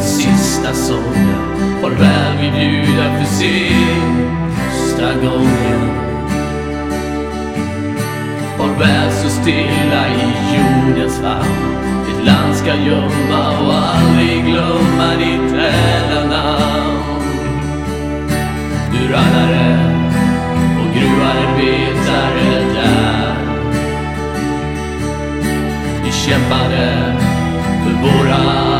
sista sången Farväl vi bjuda för sista gången. Farväl så stilla i jordens famn. Ditt land ska gömma och aldrig glömma ditt ädla namn. Du rallare och gruvarbetare där. Vi kämpade för våra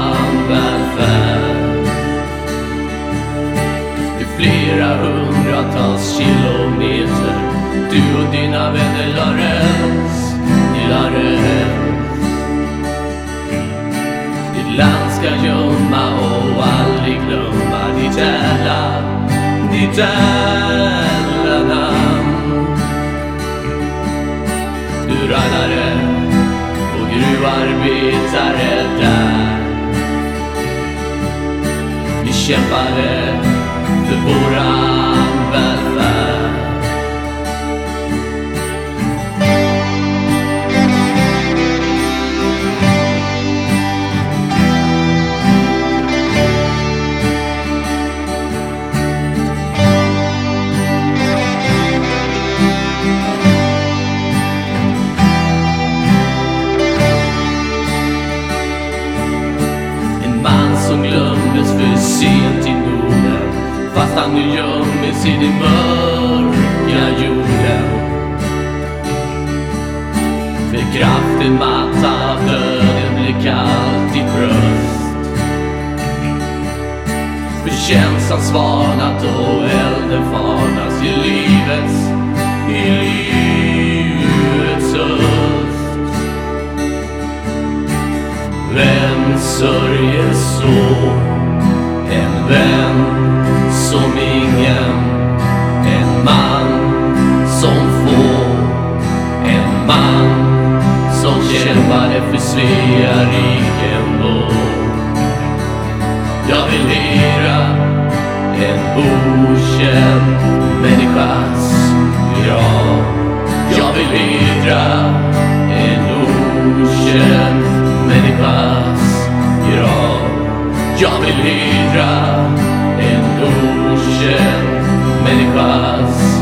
land ska gömma och aldrig glömma ditt ädla, ditt ädla namn. Du rallare och gruvarbetare där. Vi kämpade för våran som glömdes för sent i Norden Fast han nu gömmes i den mörka jorden. För kraften matt av döden blir kallt i bröst. För känslan svalnat och elden farnas i livets, i livets vem sörjer så? En vän som ingen En man som få En man som kämpade för Svea riken då Jag vill hedra en okänd människas grav Jag vill hedra en okänd människas hedra en okänd människas.